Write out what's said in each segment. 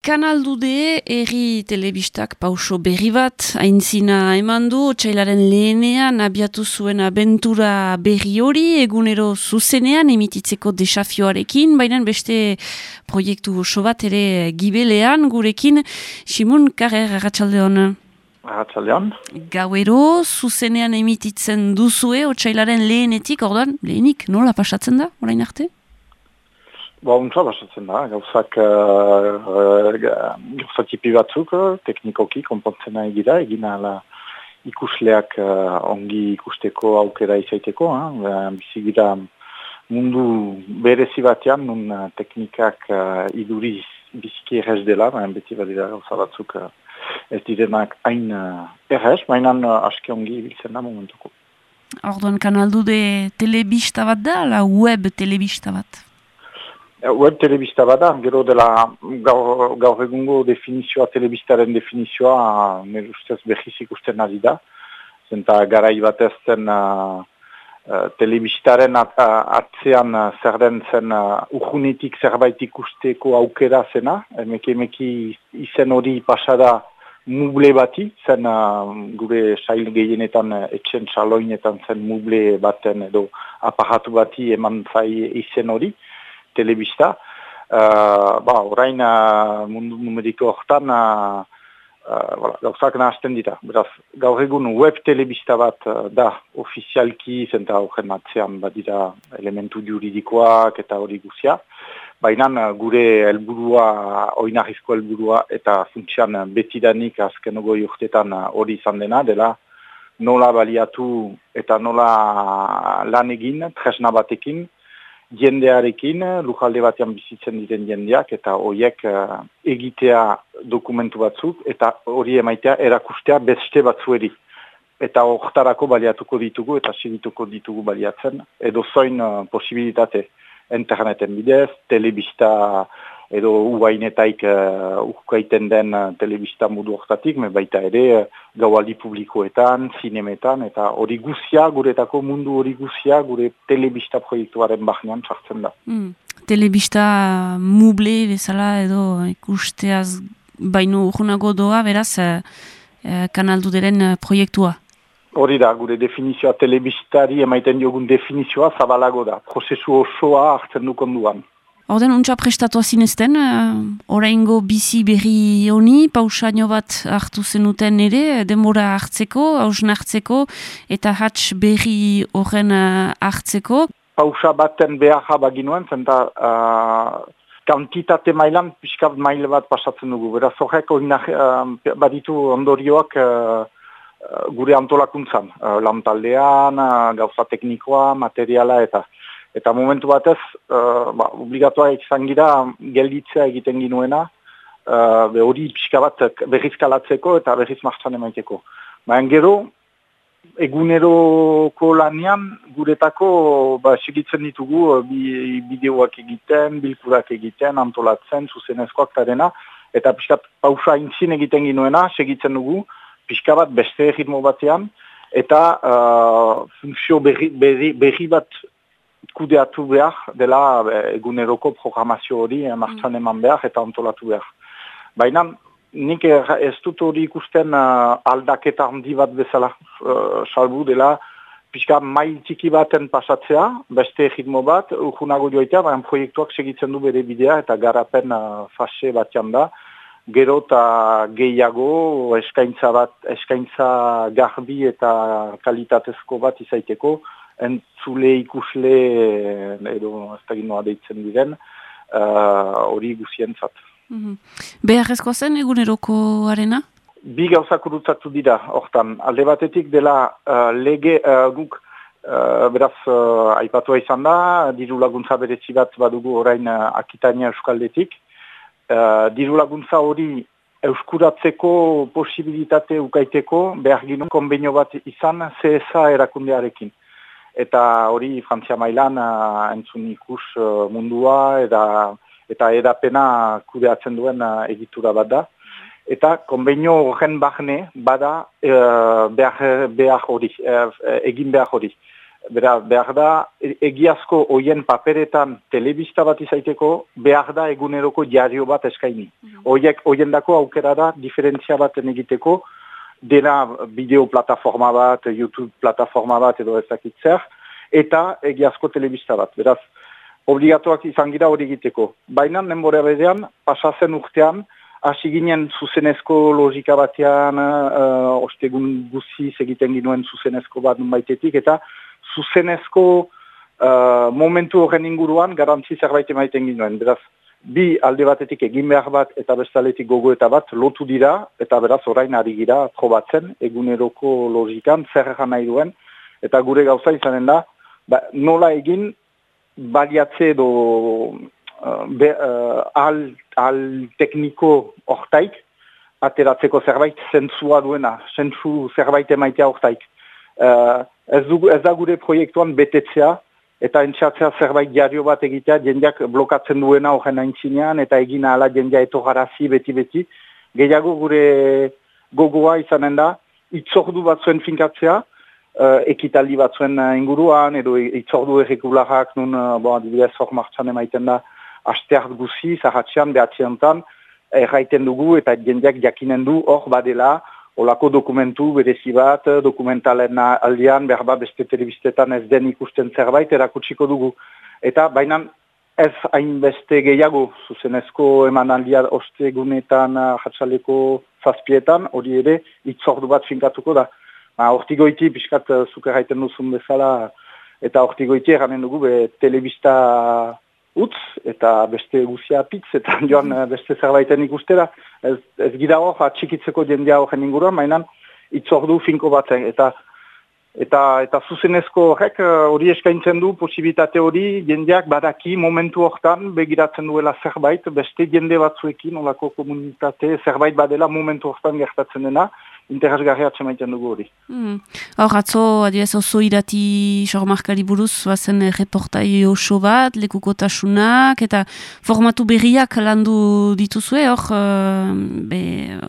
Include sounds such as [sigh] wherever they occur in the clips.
Kanaldude erri telebistak pauso berri bat, haintzina eman du, txailaren lehenean abiatu zuen abentura berri hori, egunero zuzenean emititzeko desafioarekin, baina beste proiektu oso bat ere gibelean gurekin, Simun Karrer, agatxaldeon. Agatxaldeon. Gauero, zuzenean emititzen duzue, otxailaren lehenetik, orduan, lehenik, nola pasatzen da, orain arte? Ba, untsa basatzen da, gauzak uh, gauza tipi batzuk, teknikoki, konpontzen nahi gira, egin ala ikusleak uh, ongi ikusteko aukera izaiteko, uh, bizi gira mundu berezi batean, nun teknikak uh, iduri biziki errez dela, baina beti badira gauza batzuk uh, ez direnak hain uh, errez, baina uh, aski ongi biltzen da momentuko. Orduan kanaldu de telebista bat da, la web telebista bat? Web telebista bada, gero dela gaur, gaur egungo definizioa, telebistaren definizioa, nire ustez behiz ikusten ari da. Zenta garai bat ez uh, uh, telebistaren at, atzean uh, zer den zen uh, urgunetik zerbait ikusteko aukera zena. Emeki emeki izen hori pasada muble bati, zen uh, gure sail gehienetan uh, etxen saloinetan zen muble baten edo aparatu bati eman zai izen hori telebista. Uh, ba, orain uh, mundu numeriko hortan uh, uh, gauzak nahazten dira. Beraz, gaur egun web telebista bat da ofizialki zenta horren atzean badira elementu juridikoak eta hori guzia. Baina gure helburua, oinarrizko helburua eta funtsian betidanik azken ogoi hori izan dena, dela nola baliatu eta nola lan egin, tresna batekin, jendearekin, lujalde batean bizitzen diren jendeak, eta horiek uh, egitea dokumentu batzuk, eta hori emaitea erakustea beste batzueri. Eta horretarako baliatuko ditugu, eta segituko ditugu baliatzen, edo zoin uh, posibilitate interneten bidez, telebista edo uainetaik uh, ukaiten den uh, telebista modu horretatik, me baita ere uh, gaualdi publikoetan, zinemetan, eta hori guzia, guretako mundu hori guzia, gure telebista proiektuaren bahnean txartzen da. Mm. Telebista muble bezala edo ikusteaz baino urgunago doa, beraz, uh, kanaldu deren proiektua? Hori da, gure definizioa telebistari emaiten diogun definizioa zabalago da, prozesu osoa hartzen dukonduan. Orden, untsa prestatua zinezten, uh, oraingo bizi berri honi, pausaino bat hartu zenuten ere, denbora hartzeko, hausen hartzeko, eta hats berri horren uh, hartzeko. Pausa baten behar baginuen, zenta uh, kantitate mailan, pixka maile bat pasatzen dugu. Beraz, horrek uh, baditu ondorioak uh, gure antolakuntzan, uh, lantaldean, uh, gauza teknikoa, materiala eta... Eta momentu batez, uh, ba, obligatoa izan gira gelditzea egiten ginuena, uh, hori pixka bat berriz kalatzeko eta berriz martxan emaiteko. Baina gero, eguneroko lanian, guretako ba, segitzen ditugu uh, bi, bideoak egiten, bilkurak egiten, antolatzen, zuzenezkoak eta eta pixka pausa intzin egiten ginuena, segitzen dugu, pixka bat beste ritmo batean, eta uh, funtzio berri, berri, berri bat kudeatu behar dela eguneroko programazio hori eh, martxan mm. eman behar eta ontolatu behar. Baina nik ez dut hori ikusten uh, aldaketa handi bat bezala uh, salbu dela pixka mail txiki baten pasatzea, beste ritmo bat, urgunago joitea, baina proiektuak segitzen du bere bidea eta garapen uh, fase batean da. Gero eta gehiago eskaintza bat, eskaintza garbi eta kalitatezko bat izaiteko, entzule ikusle edo ez da ginoa deitzen diren uh, hori uh, guzien zat. Mm -hmm. Beharrezko zen eguneroko arena? Bi gauzak urutzatu dira, hortan. Alde batetik dela uh, lege uh, guk uh, beraz uh, aipatua izan da, diru laguntza berezi bat badugu orain uh, akitania euskaldetik. Uh, diru laguntza hori euskuratzeko posibilitate ukaiteko behar gino konbenio bat izan CSA erakundearekin eta hori Frantzia mailan uh, entzun ikus uh, mundua eta eta edapena kudeatzen duen uh, egitura bat da. Eta konbenio horren bahne bada uh, behar, behar hori, egin behar hori. Bera, behar da, e, egiazko hoien paperetan telebista bat izaiteko, behar da eguneroko jario bat eskaini. Mm -hmm. Hoien dako aukera da, diferentzia bat egiteko, dena bideo plataforma bat, YouTube plataforma bat edo ezakitzer, eta egiazko telebista bat. Beraz, obligatuak izan gira hori egiteko. Baina, nenbore bedean, pasazen urtean, hasi ginen zuzenezko logika batean, uh, ostegun guziz egiten ginuen zuzenezko bat baitetik, eta zuzenezko uh, momentu horren inguruan garantzi zerbait emaiten ginuen. Beraz, bi alde batetik egin behar bat eta bestaletik gogo eta bat lotu dira, eta beraz orain ari gira probatzen eguneroko logikan zer nahi duen, eta gure gauza izanen da, ba, nola egin baliatze edo uh, uh, al, al tekniko ortaik, ateratzeko zerbait zentzua duena, zentzu zerbait emaitea ortaik. Uh, ez, du, ez da gure proiektuan betetzea, eta entxatzea zerbait jario bat egitea, jendeak blokatzen duena horren aintzinean, eta egina ala jendea etogarazi beti-beti. Gehiago gure gogoa izanen da, itzordu bat zuen finkatzea, uh, ekitaldi bat zuen uh, inguruan, edo itzordu erregularak nun, uh, bo, adibidez hor martxan emaiten da, asteart guzi, zahatxean, behatxeantan, erraiten dugu, eta jendeak jakinen du hor badela, olako dokumentu berezi bat, dokumentalen aldean, berba beste telebistetan ez den ikusten zerbait, erakutsiko dugu. Eta baina ez hainbeste gehiago, zuzenezko eman aldia ostegunetan jatsaleko zazpietan, hori ere, itzordu bat finkatuko da. Ba, Hortigoiti, piskat, zuker haiten duzun bezala, eta hortigoiti eranen dugu, be, telebista utz, eta beste guzia pitz, eta [laughs] joan eh, beste zerbaiten ikustera. Ez, ez gira hor, atxikitzeko jendea horren inguruan, mainan itzordu finko batzen. Eta eta eta zuzenezko horrek eh, hori eskaintzen du posibilitate hori jendeak badaki momentu hortan begiratzen duela zerbait, beste jende batzuekin, olako komunitate zerbait badela momentu hortan gertatzen dena, interesgarri atzemaiten dugu hori. Hmm. Hor, atzo, adiez, oso irati sormarkari buruz, bazen eh, reportai oso bat, lekukotasunak, eta formatu berriak landu dituzue, hor, uh, be,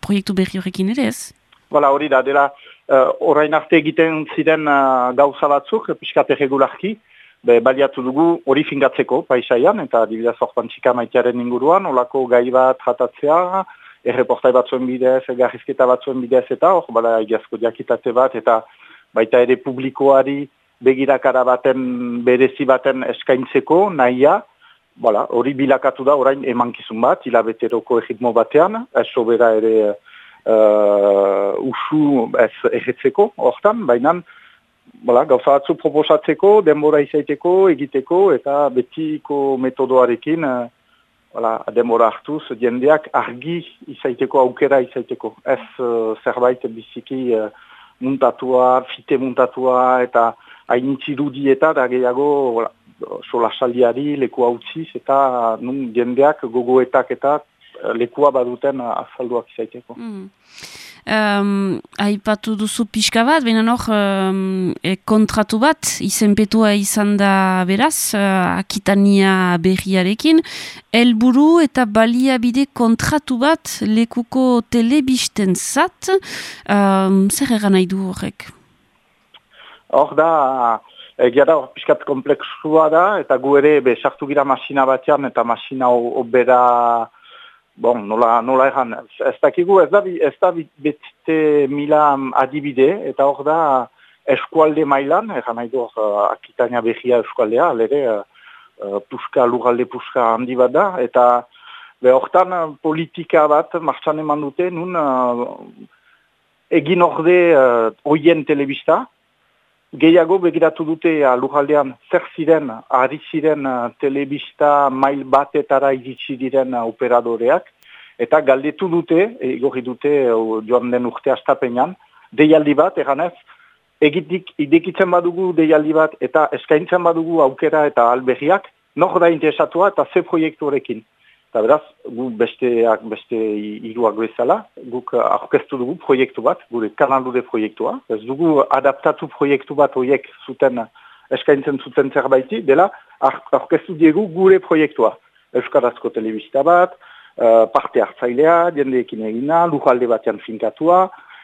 proiektu berri horrekin ere ez? Voilà, hori da, dela, uh, orain arte egiten ziren uh, gauza batzuk, piskat erregularki, be, baliatu dugu hori fingatzeko paisaian, eta dibidez horpan txika maitearen inguruan, olako gai bat jatatzea, erreportai batzuen bidez, garrizketa batzuen bidez, eta hor, bada egiazko diakitate bat, eta baita ere publikoari begirakara baten, berezi baten eskaintzeko, nahia, Bala, hori bilakatu da orain emankizun bat, hilabeteroko egitmo batean, sobera ere uh, usu ez erretzeko hortan, baina gauza batzu proposatzeko, denbora izaiteko, egiteko, eta betiko metodoarekin uh, Hala, demora hartuz, jendeak argi izaiteko, aukera izaiteko. Ez uh, zerbait biziki uh, muntatua, fite muntatua eta hainitzi eta da gehiago sola saldiari leku hau eta nun jendeak gogoetak eta uh, lekua baduten azalduak izaiteko. Mm um, aipatu duzu pixka bat, baina hor um, e, kontratu bat, izenpetua izan da beraz, uh, akitania berriarekin, helburu eta baliabide kontratu bat lekuko telebisten zat, um, zer egan nahi du horrek? Hor da, egia da, pixkat kompleksua da, eta gu ere, be, sartu gira masina batean, eta masina obera Bon, nola, nola egan, ez dakigu, ez da, ez da betite mila adibide, eta hor da eskualde mailan, egan nahi du, uh, akitania behia eskualdea, lere, uh, puska, lugalde puska handi bat da, eta be, hortan uh, politika bat martxan eman dute, nun uh, egin orde uh, oien telebista, gehiago begiratu dute lujaldean zer ziren, ari ziren uh, telebista mail batetara iritsi diren uh, operadoreak, eta galdetu dute, egorri dute uh, joan den urte astapenean, deialdi bat, eganez, egitik idekitzen badugu deialdi bat, eta eskaintzen badugu aukera eta alberriak, nor da interesatua eta ze proiektu horrekin. Eta beraz, gu besteak beste iruak bezala, guk aurkeztu dugu proiektu bat, gure kanaldude proiektua. Ez dugu adaptatu proiektu bat horiek zuten, eskaintzen zuten zerbaiti, dela aurkeztu diegu gure proiektua. Euskarazko telebista bat, uh, parte hartzailea, jendeekin egina, lujalde batean finkatua,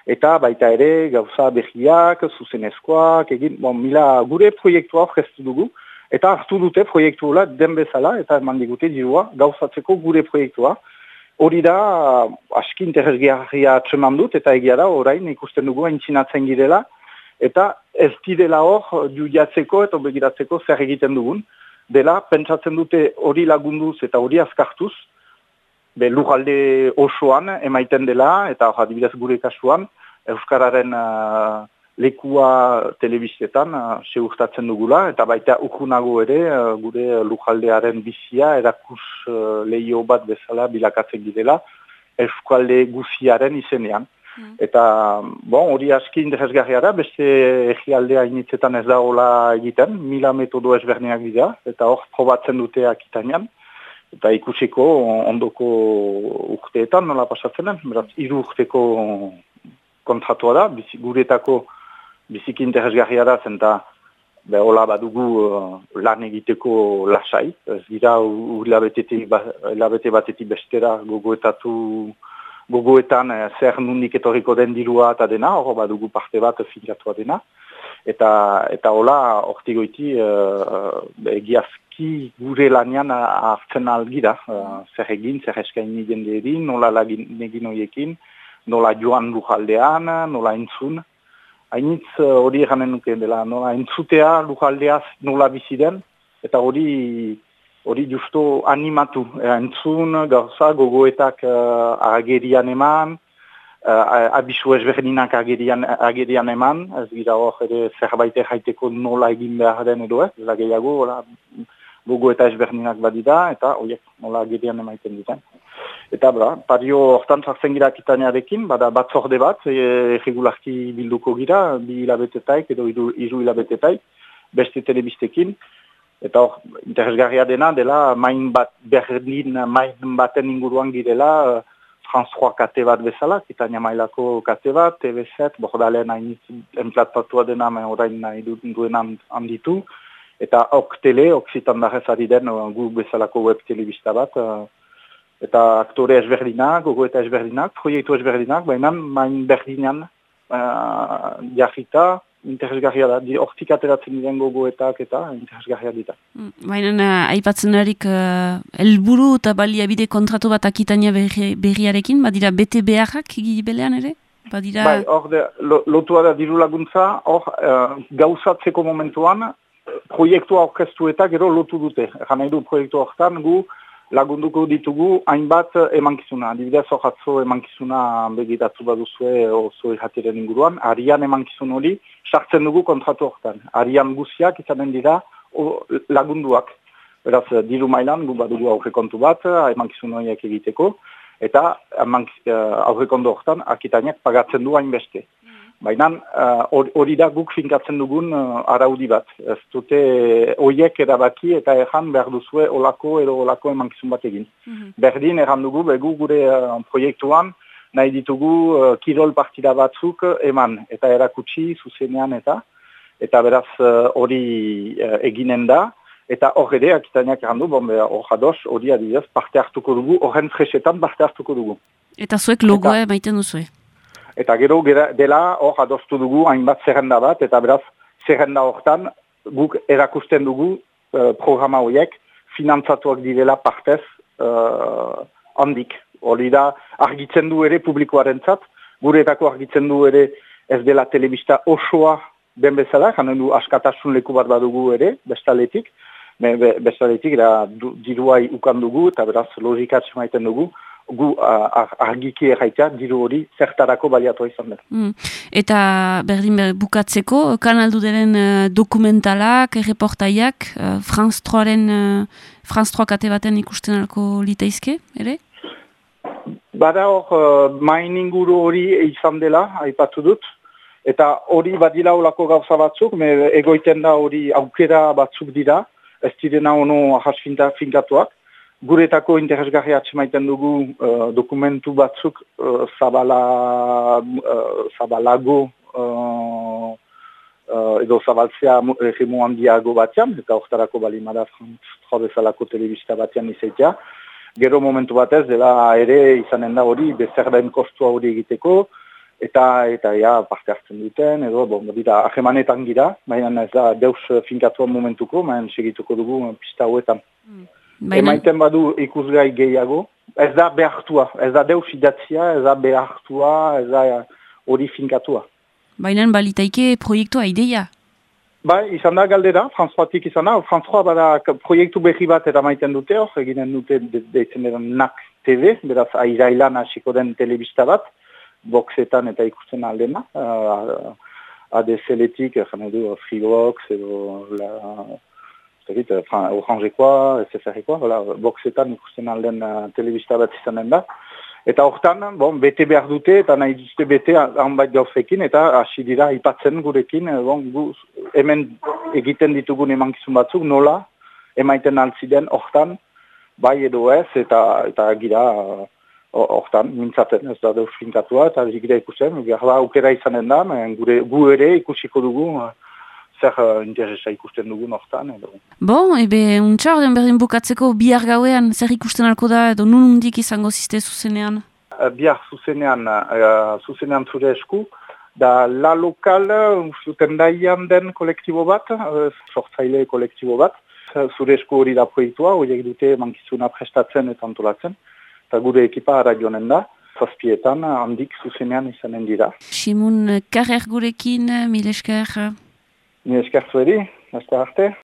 eta baita ere gauza behiak, zuzenezkoak, egin, bon, mila gure proiektua gestu dugu, eta hartu dute proiektua den bezala, eta eman digute dirua gauzatzeko gure proiektua. Hori da, aski interesgarria txeman dut, eta egia da, orain ikusten dugu aintzinatzen girela, eta ez direla hor judiatzeko eta begiratzeko zer egiten dugun. Dela, pentsatzen dute hori lagunduz eta hori azkartuz, be lujalde osoan emaiten dela, eta hori adibidez gure kasuan, Euskararen uh, lekua telebistetan uh, dugula, eta baita ukunago ere uh, gure lujaldearen bizia erakus uh, lehio bat bezala bilakatzen girela, Euskalde guziaren izenean. Mm. Eta, bon, hori aski interesgarria da, beste egialdea initzetan ez da hola egiten, mila metodo ezberniak dira, eta hor probatzen dute akitanean. Eta ikusiko ondoko urteetan nola pasatzen den, beraz, iru urteko kontratua da, guretako biziki interesgarria da, zenta, be, hola badugu uh, lan egiteko lasai, ez dira, hilabete batetik bestera gogoetatu gogoetan eh, zer nundik etorriko den dirua eta dena, hor badugu parte bat finkatua dena. Eta, eta hola, ortigoiti, uh, egiazki gure lanian hartzen algira, uh, zer egin, zer eskaini jende edin, nola lagin egin horiekin, nola joan lujaldean, nola entzun. Hainitz hori uh, eganen nuke dela, nola entzutea lujaldeaz nola biziden, eta hori hori justo animatu, e, entzun, gauza, gogoetak uh, agerian eman, uh, abisu ezberdinak agerian, agerian eman, ez gira hor ere zerbait jaiteko nola egin behar den edo ez, ez gehiago, gogoeta ezberdinak badida, eta horiek nola agerian emaiten duten. Eta bera, pario hortan zartzen gira kitanearekin, bada batzorde bat, e, regularki bilduko gira, bi hilabetetaik edo iru, iru hilabetetaik, beste telebistekin, Eta hor, interesgarria dena, dela, main bat, berdin, main baten inguruan girela, François kate bat bezala, kita mailako kate bat, TV7, bordalen hain enplatpatua dena, orain nahi duen handitu. Eta ok tele, ok zitan ari den, gu bezalako web telebista bat. Uh, eta aktore ezberdinak, gogo eta ezberdinak, proiektu ezberdinak, baina main berdinan uh, jarrita, interesgarria da, di hortik ateratzen diren gogoetak eta interesgarria dita. Mm, baina, uh, aipatzen erik, uh, elburu eta baliabide kontratu bat akitania berri, berriarekin, badira bete beharrak gibelean ere? Badira... Bai, hor, lo, lotua da diru laguntza, hor, uh, gauzatzeko momentuan, proiektua orkestu eta gero lotu dute. Nahi du proiektu horretan, gu, lagunduko ditugu hainbat emankizuna. Adibidez hor emankizuna begitatu baduzue oso jatiren inguruan. Arian emankizun hori sartzen dugu kontratu horretan. Arian guziak izanen dira o, lagunduak. Beraz, diru mailan gu badugu aurrekontu bat emankizun horiek egiteko. Eta eh, aurrekontu horretan akitainak pagatzen du hainbeste. Baina eh, hori da guk finkatzen dugun uh, araudi bat. Ez dute oiek erabaki eta erran behar duzue olako edo olako emankizun bat egin. Mm Berdin erran dugu begu gure proiektuan nahi ditugu kirol partida batzuk eman eta erakutsi zuzenean eta eta beraz hori eginen da. Eta hor ere, akitaniak erran du, bon, hor jadoz, hori adibidez, parte hartuko dugu, horren fresetan parte hartuko dugu. Eta zuek logoa maiten duzue? Eta gero dela hor adostu dugu hainbat zerrenda bat, eta beraz zerrenda hortan guk erakusten dugu uh, programa horiek finantzatuak direla partez uh, handik. Hori da argitzen du ere publikoaren zat, guretako argitzen du ere ez dela telebista osoa den bezala, janen du askatasun leku bat badugu ere, bestaletik, be, be, bestaletik da diruai ukan dugu, eta beraz logikatxe maiten dugu, gu argiki erraita diru hori zertarako baliatu izan dut. Mm. Eta berdin bukatzeko, kanaldu denen uh, dokumentalak, erreportaiak, uh, Franz Troaren, uh, Franz Troak ate baten ikusten alko litaizke, ere? Bada hor, uh, main inguru hori izan dela, aipatu dut, eta hori badila olako gauza batzuk, me egoiten da hori aukera batzuk dira, ez direna ono ahas finkatuak, guretako interesgarri atxemaiten dugu uh, dokumentu batzuk uh, zabala, uh, zabalago uh, uh, edo zabaltzea regimu handiago batean, eta oktarako bali mada bezalako telebista batean izaitea. Gero momentu batez, dela ere izanen da hori, bezerdain kostua hori egiteko, eta eta ja parte hartzen duten, edo, bon, dira, ahemanetan gira, baina ez da deus finkatua momentuko, baina segituko dugu pista hauetan. Mm. Emaiten badu ikusgai gehiago, ez da behartua, ez da deus idatzia, ez da behartua, ez da hori finkatua. Baina balitaike proiektua ideia? Bai, izan da galdera, Françoatik izan da, Françoa bada proiektu behi bat eta maiten dute hor, eginen dute deitzen de, de NAC TV, beraz airailan hasiko den telebista bat, boxetan eta ikusten aldena, uh, ADSL-etik, jan edo Freebox, edo la, zekit, orangekoa, SFR-ekoa, boxetan ikusten alden uh, telebista bat izanen da. Eta hortan, bon, bete behar dute, eta nahi dute bete hanbait gauzekin, eta hasi dira ipatzen gurekin, bon, gu, hemen egiten ditugun emankizun batzuk, nola, emaiten altziden hortan, bai edo ez, eta, eta gira, hortan, mintzaten ez da deus finkatua, eta gira ikusten, gara aukera izanen da, gure, gu ere ikusiko dugu, zer uh, interesa ikusten dugun hortan. Edo. Bo, ebe, untsa, den berdin bukatzeko bihar gauean, zer ikusten alko da, edo nun undik izango ziste zuzenean? Uh, bihar zuzenean, uh, zuzenean zure esku, da la lokal, zuten daian den kolektibo bat, uh, sortzaile kolektibo bat, zure esku hori da proiektua, horiek dute mankizuna prestatzen eta antolatzen, eta gure ekipa ara joanen da, zazpietan handik zuzenean izanen dira. Simun, karrer gurekin, mil esker? Ni esker zuedi, arte.